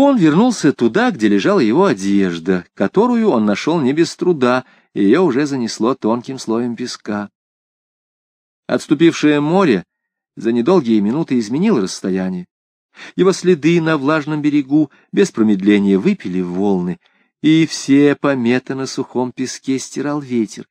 Он вернулся туда, где лежала его одежда, которую он нашел не без труда, и ее уже занесло тонким слоем песка. Отступившее море за недолгие минуты изменило расстояние. Его следы на влажном берегу без промедления выпили волны, и все пометы на сухом песке стирал ветер.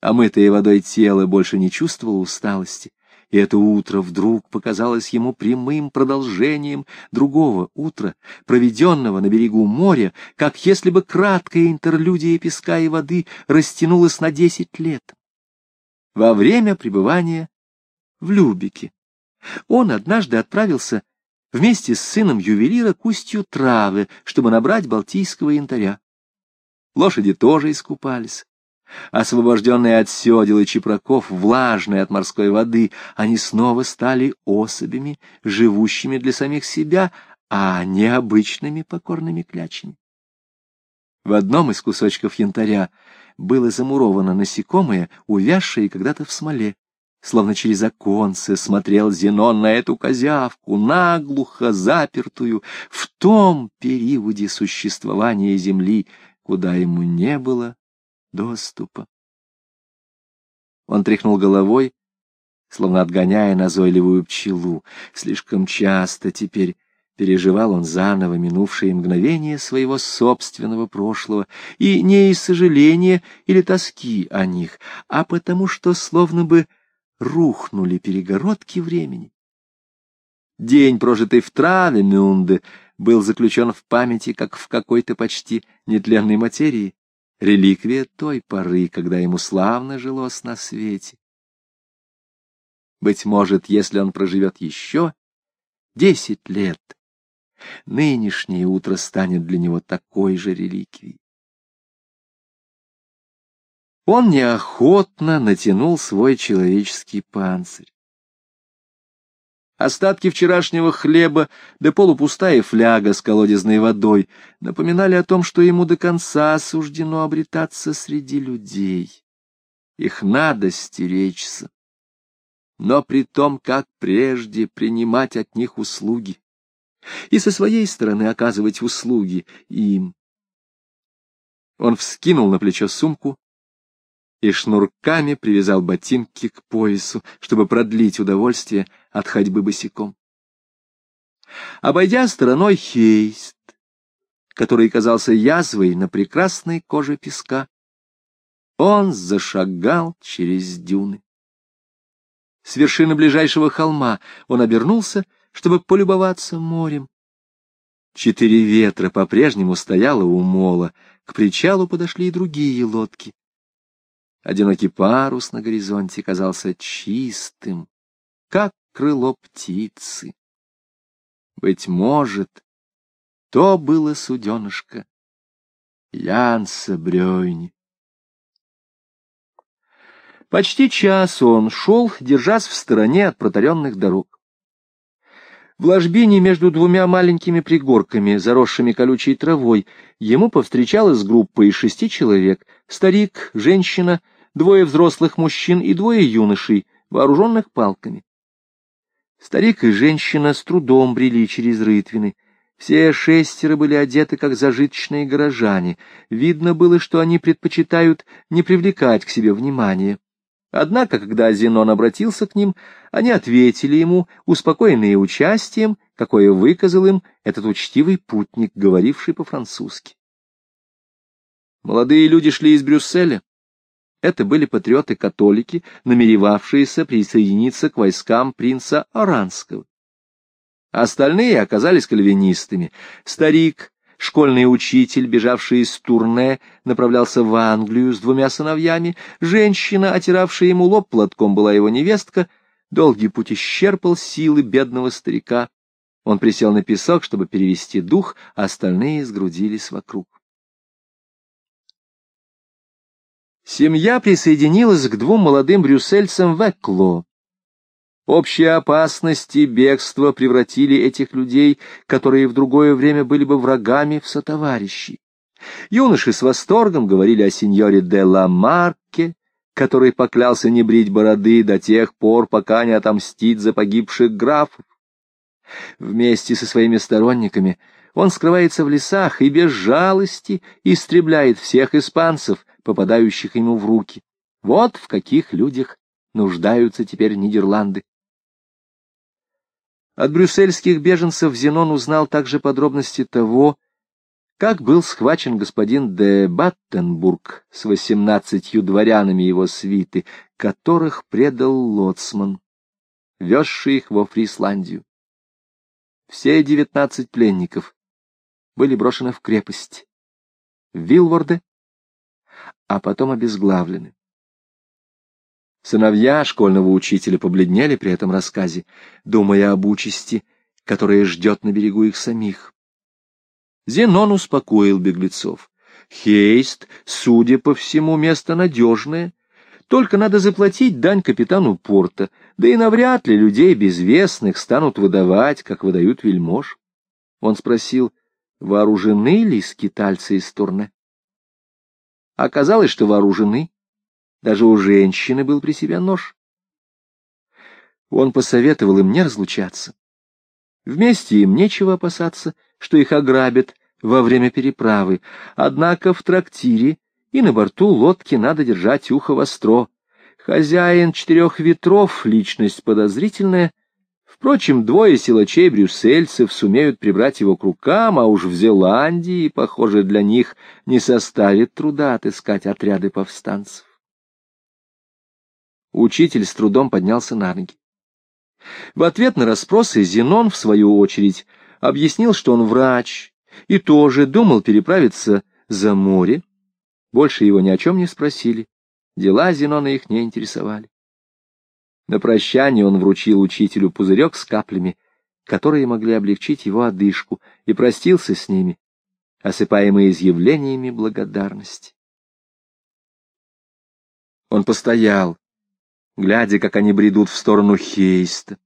Омытое водой тело больше не чувствовало усталости, и это утро вдруг показалось ему прямым продолжением другого утра, проведенного на берегу моря, как если бы краткая интерлюдия песка и воды растянулась на десять лет. Во время пребывания в Любике он однажды отправился вместе с сыном ювелира к устью травы, чтобы набрать балтийского янтаря. Лошади тоже искупались. Освобожденные от седел и чепраков, влажные от морской воды, они снова стали особями, живущими для самих себя, а не обычными покорными клячами. В одном из кусочков янтаря было замуровано насекомое, увязшее когда-то в смоле. Словно через оконце смотрел Зенон на эту козявку, наглухо запертую в том периоде существования Земли, куда ему не было доступа. Он тряхнул головой, словно отгоняя назойливую пчелу. Слишком часто теперь переживал он заново минувшие мгновения своего собственного прошлого, и не из сожаления или тоски о них, а потому что словно бы рухнули перегородки времени. День, прожитый в траве Мюнде, был заключен в памяти, как в какой-то почти нетленной материи, реликвия той поры, когда ему славно жилось на свете. Быть может, если он проживет еще десять лет, нынешнее утро станет для него такой же реликвией. Он неохотно натянул свой человеческий панцирь. Остатки вчерашнего хлеба да полупустая фляга с колодезной водой напоминали о том, что ему до конца суждено обретаться среди людей. Их надо стеречься, но при том, как прежде принимать от них услуги и со своей стороны оказывать услуги им. Он вскинул на плечо сумку и шнурками привязал ботинки к поясу, чтобы продлить удовольствие от ходьбы босиком. Обойдя стороной хейст, который казался язвой на прекрасной коже песка, он зашагал через дюны. С вершины ближайшего холма он обернулся, чтобы полюбоваться морем. Четыре ветра по-прежнему стояло у мола, к причалу подошли и другие лодки. Одинокий парус на горизонте казался чистым, как крыло птицы. Быть может, то было суденышко Янса Брёйни. Почти час он шел, держась в стороне от протаренных дорог. В ложбине между двумя маленькими пригорками, заросшими колючей травой, ему повстречалась группа из шести человек — старик, женщина, двое взрослых мужчин и двое юношей, вооруженных палками. Старик и женщина с трудом брели через рытвины. Все шестеро были одеты, как зажиточные горожане. Видно было, что они предпочитают не привлекать к себе внимания. Однако, когда Зенон обратился к ним, они ответили ему, успокоенные участием, какое выказал им этот учтивый путник, говоривший по-французски. Молодые люди шли из Брюсселя. Это были патриоты-католики, намеревавшиеся присоединиться к войскам принца Оранского. Остальные оказались кальвинистами. Старик, Школьный учитель, бежавший из Турне, направлялся в Англию с двумя сыновьями. Женщина, отиравшая ему лоб платком, была его невестка. Долгий путь исчерпал силы бедного старика. Он присел на песок, чтобы перевести дух, а остальные сгрудились вокруг. Семья присоединилась к двум молодым брюссельцам в Экло. Общие опасности и бегство превратили этих людей, которые в другое время были бы врагами, в сотоварищей. Юноши с восторгом говорили о сеньоре де ла Марке, который поклялся не брить бороды до тех пор, пока не отомстит за погибших графов. Вместе со своими сторонниками он скрывается в лесах и без жалости истребляет всех испанцев, попадающих ему в руки. Вот в каких людях нуждаются теперь Нидерланды. От брюссельских беженцев Зенон узнал также подробности того, как был схвачен господин де Баттенбург с восемнадцатью дворянами его свиты, которых предал лоцман, везший их во Фрисландию. Все девятнадцать пленников были брошены в крепость, в Вилворде, а потом обезглавлены. Сыновья школьного учителя побледнели при этом рассказе, думая об участи, которая ждет на берегу их самих. Зенон успокоил беглецов. Хейст, судя по всему, место надежное. Только надо заплатить дань капитану порта, да и навряд ли людей безвестных станут выдавать, как выдают вельмож. Он спросил, вооружены ли скитальцы из Турне. Оказалось, что вооружены. Даже у женщины был при себе нож. Он посоветовал им не разлучаться. Вместе им нечего опасаться, что их ограбят во время переправы, однако в трактире и на борту лодки надо держать ухо востро. Хозяин четырех ветров — личность подозрительная. Впрочем, двое силачей-брюссельцев сумеют прибрать его к рукам, а уж в Зеландии, похоже, для них не составит труда отыскать отряды повстанцев. Учитель с трудом поднялся на ноги. В ответ на расспросы Зенон, в свою очередь, объяснил, что он врач, и тоже думал переправиться за море. Больше его ни о чем не спросили. Дела Зенона их не интересовали. На прощание он вручил учителю пузырек с каплями, которые могли облегчить его одышку, и простился с ними, осыпаемый изъявлениями благодарности. Он постоял, глядя, как они бредут в сторону Хейста,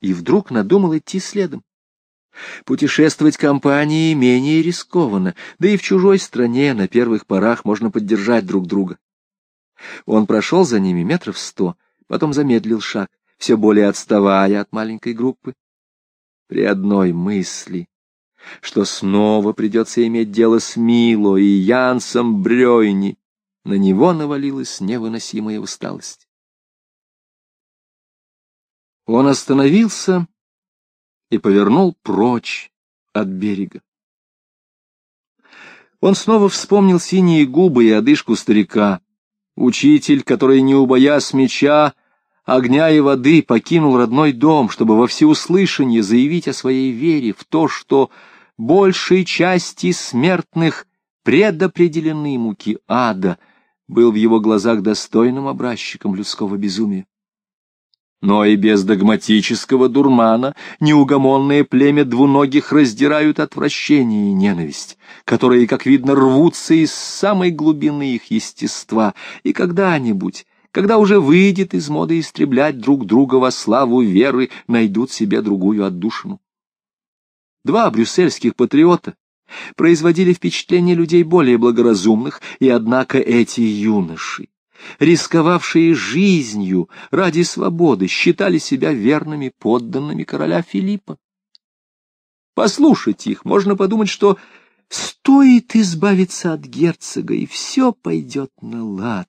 и вдруг надумал идти следом. Путешествовать компанией менее рискованно, да и в чужой стране на первых порах можно поддержать друг друга. Он прошел за ними метров сто, потом замедлил шаг, все более отставая от маленькой группы. При одной мысли, что снова придется иметь дело с Мило и Янсом Брёйни, на него навалилась невыносимая усталость. Он остановился и повернул прочь от берега. Он снова вспомнил синие губы и одышку старика. Учитель, который, не убоясь меча, огня и воды, покинул родной дом, чтобы во всеуслышание заявить о своей вере в то, что большей части смертных предопределены муки ада, был в его глазах достойным образчиком людского безумия. Но и без догматического дурмана неугомонное племя двуногих раздирают отвращение и ненависть, которые, как видно, рвутся из самой глубины их естества, и когда-нибудь, когда уже выйдет из моды истреблять друг друга во славу веры, найдут себе другую отдушину. Два брюссельских патриота производили впечатление людей более благоразумных, и однако эти юноши, рисковавшие жизнью ради свободы, считали себя верными подданными короля Филиппа. Послушать их, можно подумать, что стоит избавиться от герцога, и все пойдет на лад.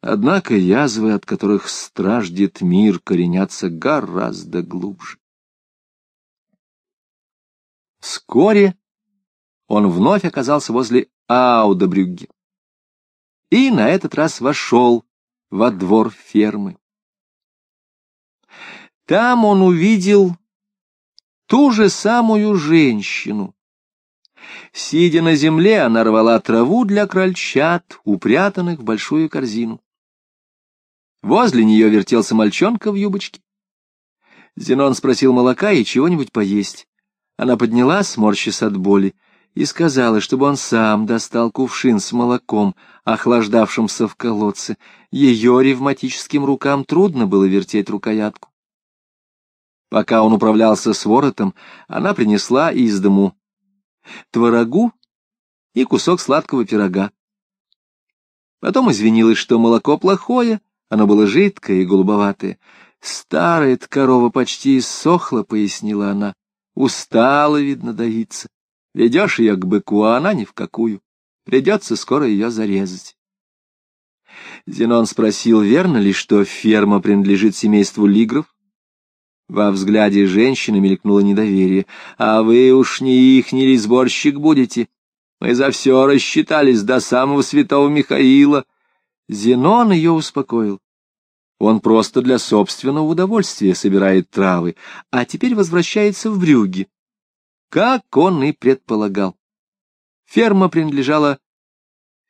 Однако язвы, от которых страждет мир, коренятся гораздо глубже. Вскоре он вновь оказался возле Аудабрюгге и на этот раз вошел во двор фермы. Там он увидел ту же самую женщину. Сидя на земле, она рвала траву для крольчат, упрятанных в большую корзину. Возле нее вертелся мальчонка в юбочке. Зенон спросил молока и чего-нибудь поесть. Она поднялась, морщась от боли, и сказала, чтобы он сам достал кувшин с молоком, охлаждавшимся в колодце. Ее ревматическим рукам трудно было вертеть рукоятку. Пока он управлялся с воротом, она принесла из дому творогу и кусок сладкого пирога. Потом извинилась, что молоко плохое, оно было жидкое и голубоватое. Старая корова почти иссохла, — пояснила она. Устала, видно, давиться. Ведешь ее к быку, а она ни в какую. Придется скоро ее зарезать. Зенон спросил, верно ли, что ферма принадлежит семейству лигров? Во взгляде женщины мелькнуло недоверие. «А вы уж не их, не сборщик будете. Мы за все рассчитались до самого святого Михаила». Зенон ее успокоил. Он просто для собственного удовольствия собирает травы, а теперь возвращается в Брюгге. Как он и предполагал. Ферма принадлежала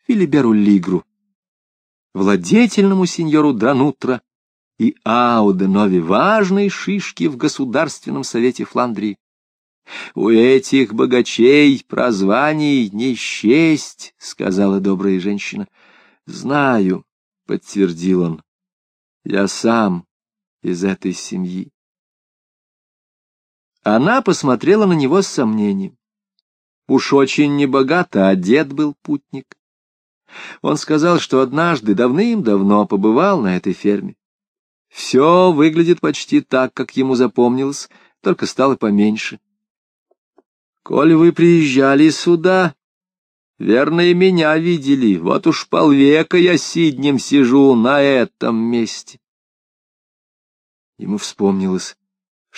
Филиберу Лигру, владетельному сеньору Дранутра и Ауденове, важной шишки в Государственном совете Фландрии. «У этих богачей прозваний не счесть», — сказала добрая женщина. «Знаю», — подтвердил он, — «я сам из этой семьи». Она посмотрела на него с сомнением. Уж очень небогато одет был путник. Он сказал, что однажды давным-давно побывал на этой ферме. Все выглядит почти так, как ему запомнилось, только стало поменьше. Коль вы приезжали сюда, верно, и меня видели, вот уж полвека я сиднем сижу на этом месте. Ему вспомнилось,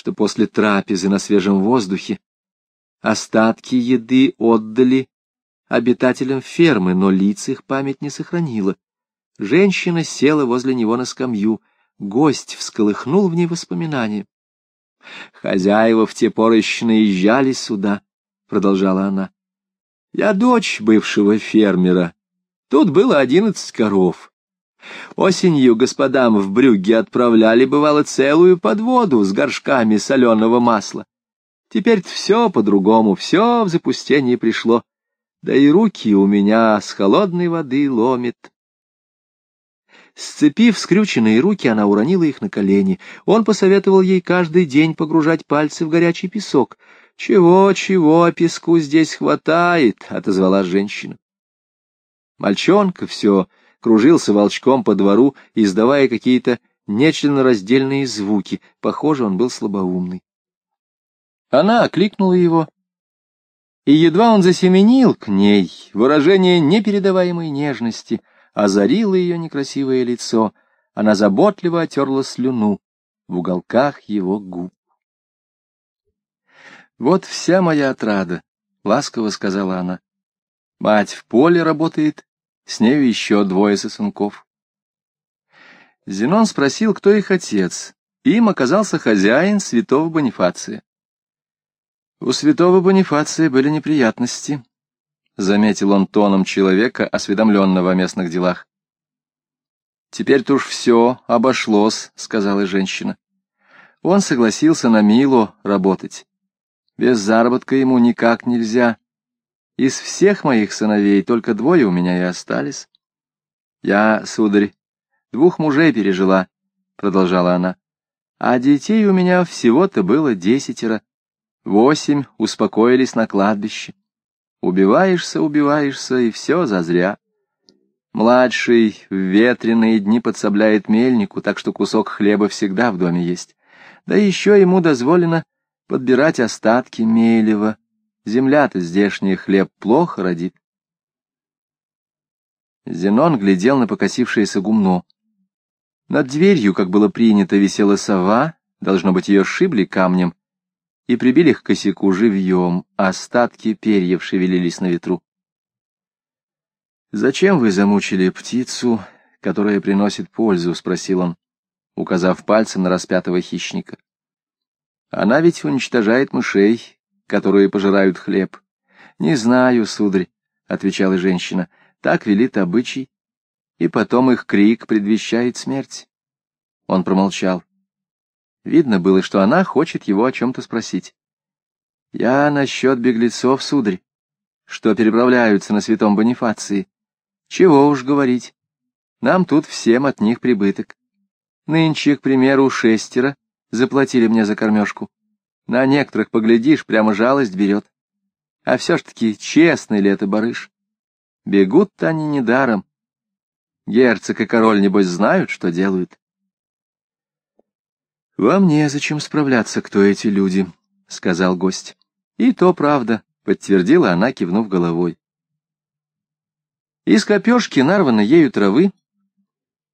что после трапезы на свежем воздухе остатки еды отдали обитателям фермы, но лиц их память не сохранила. Женщина села возле него на скамью, гость всколыхнул в ней воспоминания. «Хозяева в те поры еще наезжали сюда», — продолжала она. «Я дочь бывшего фермера. Тут было одиннадцать коров. Осенью господам в брюгге отправляли, бывало, целую подводу с горшками соленого масла. Теперь все по-другому, все в запустение пришло. Да и руки у меня с холодной воды ломит. Сцепив скрюченные руки, она уронила их на колени. Он посоветовал ей каждый день погружать пальцы в горячий песок. «Чего, чего, песку здесь хватает», — отозвала женщина. Мальчонка все кружился волчком по двору, издавая какие-то нечленораздельные звуки. Похоже, он был слабоумный. Она окликнула его, и едва он засеменил к ней, выражение непередаваемой нежности озарило ее некрасивое лицо, она заботливо отерла слюну в уголках его губ. «Вот вся моя отрада», — ласково сказала она. «Мать в поле работает, с нею еще двое сосунков». Зенон спросил, кто их отец. Им оказался хозяин святого Бонифация. У святого Бонифация были неприятности, — заметил он тоном человека, осведомленного о местных делах. «Теперь-то уж все обошлось», — сказала женщина. Он согласился на Мило работать. Без заработка ему никак нельзя. Из всех моих сыновей только двое у меня и остались. Я, сударь, двух мужей пережила, — продолжала она, — а детей у меня всего-то было десятеро. Восемь успокоились на кладбище. Убиваешься, убиваешься, и все зазря. Младший в ветреные дни подсобляет мельнику, так что кусок хлеба всегда в доме есть. Да еще ему дозволено подбирать остатки мелева. Земля-то здешняя хлеб плохо родит. Зенон глядел на покосившееся гумно. Над дверью, как было принято, висела сова, должно быть, ее шибли камнем, и прибили к косяку живьем, а остатки перьев шевелились на ветру. «Зачем вы замучили птицу, которая приносит пользу?» — спросил он, указав пальцем на распятого хищника. «Она ведь уничтожает мышей, которые пожирают хлеб». «Не знаю, сударь», — отвечала женщина, — «так велит обычай, и потом их крик предвещает смерть». Он промолчал. Видно было, что она хочет его о чем-то спросить. «Я насчет беглецов, сударь, что переправляются на святом Бонифации. Чего уж говорить, нам тут всем от них прибыток. Нынче, к примеру, шестеро заплатили мне за кормежку. На некоторых, поглядишь, прямо жалость берет. А все ж таки, честный ли это барыш? Бегут-то они недаром. Герцог и король, небось, знают, что делают. «Вам незачем справляться, кто эти люди», — сказал гость. «И то правда», — подтвердила она, кивнув головой. Из копешки, нарванной ею травы,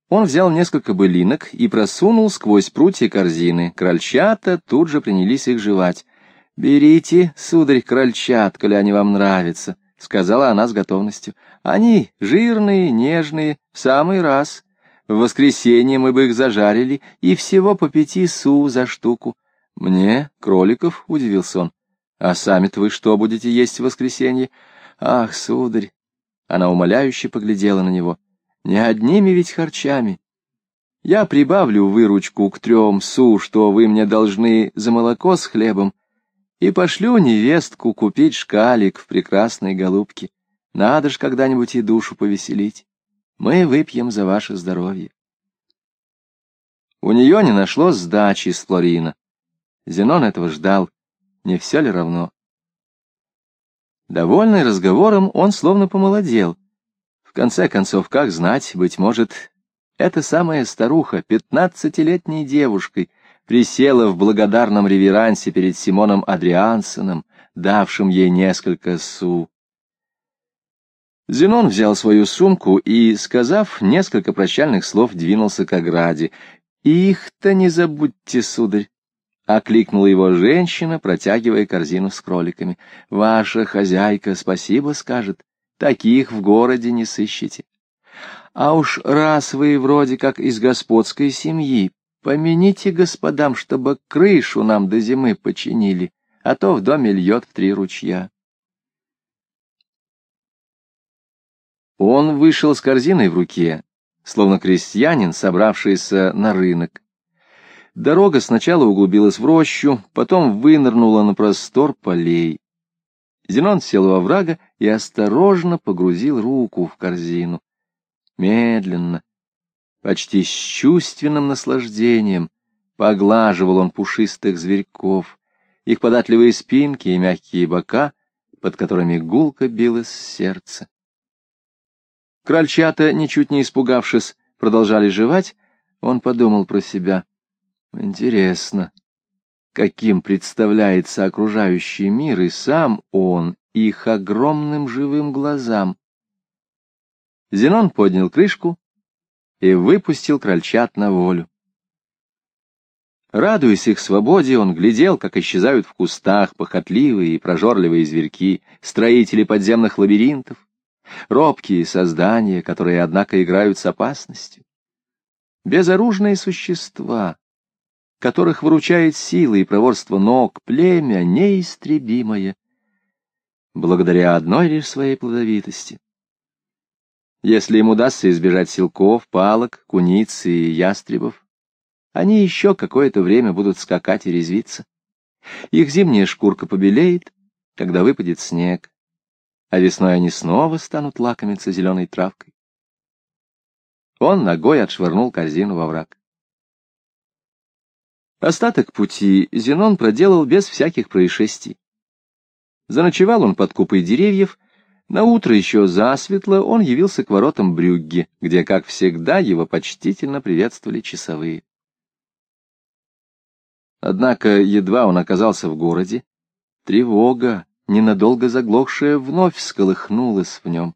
он взял несколько былинок и просунул сквозь прутья корзины. Крольчата тут же принялись их жевать. «Берите, сударь, крольчат, коли они вам нравятся», — сказала она с готовностью. «Они жирные, нежные, в самый раз. В воскресенье мы бы их зажарили, и всего по пяти су за штуку». «Мне, кроликов?» — удивился он. «А сами-то вы что будете есть в воскресенье?» «Ах, сударь!» Она умоляюще поглядела на него. Не одними ведь харчами. Я прибавлю выручку к трем су, что вы мне должны за молоко с хлебом, и пошлю невестку купить шкалик в прекрасной голубке. Надо ж когда-нибудь и душу повеселить. Мы выпьем за ваше здоровье. У нее не нашлось сдачи с Флорина. Зенон этого ждал. Не все ли равно? Довольный разговором, он словно помолодел конце концов, как знать, быть может, эта самая старуха, пятнадцатилетней девушкой, присела в благодарном реверансе перед Симоном Адриансоном, давшим ей несколько су. Зенон взял свою сумку и, сказав несколько прощальных слов, двинулся к ограде. «Их-то не забудьте, сударь!» — окликнула его женщина, протягивая корзину с кроликами. «Ваша хозяйка спасибо скажет. Таких в городе не сыщете. А уж раз вы вроде как из господской семьи, помяните господам, чтобы крышу нам до зимы починили, а то в доме льет в три ручья. Он вышел с корзиной в руке, словно крестьянин, собравшийся на рынок. Дорога сначала углубилась в рощу, потом вынырнула на простор полей. Зенон сел во врага и осторожно погрузил руку в корзину. Медленно, почти с чувственным наслаждением, поглаживал он пушистых зверьков, их податливые спинки и мягкие бока, под которыми гулко билось сердце. Крольчата, ничуть не испугавшись, продолжали жевать, он подумал про себя. Интересно, каким представляется окружающий мир, и сам он их огромным живым глазам. Зенон поднял крышку и выпустил крольчат на волю. Радуясь их свободе, он глядел, как исчезают в кустах похотливые и прожорливые зверьки, строители подземных лабиринтов, робкие создания, которые, однако, играют с опасностью. Безоружные существа, которых выручает сила и проворство ног, племя неистребимое, благодаря одной лишь своей плодовитости. Если им удастся избежать силков, палок, куниц и ястребов, они еще какое-то время будут скакать и резвиться. Их зимняя шкурка побелеет, когда выпадет снег, а весной они снова станут лакомиться зеленой травкой. Он ногой отшвырнул корзину во враг. Остаток пути Зенон проделал без всяких происшествий. Заночевал он под купой деревьев, на утро еще засветло он явился к воротам Брюгге, где, как всегда, его почтительно приветствовали часовые. Однако едва он оказался в городе, тревога, ненадолго заглохшая, вновь всколыхнулась в нем.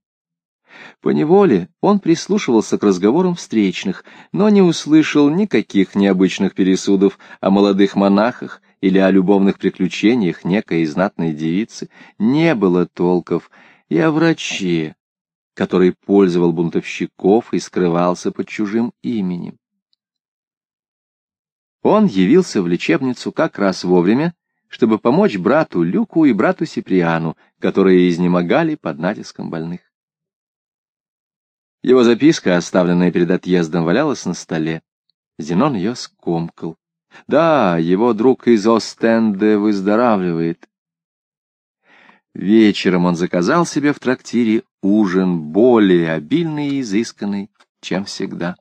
Поневоле он прислушивался к разговорам встречных, но не услышал никаких необычных пересудов о молодых монахах или о любовных приключениях некой знатной девицы. Не было толков и о враче, который пользовал бунтовщиков и скрывался под чужим именем. Он явился в лечебницу как раз вовремя, чтобы помочь брату Люку и брату Сиприану, которые изнемогали под натиском больных. Его записка, оставленная перед отъездом, валялась на столе. Зенон ее скомкал. Да, его друг из Остенде выздоравливает. Вечером он заказал себе в трактире ужин более обильный и изысканный, чем всегда.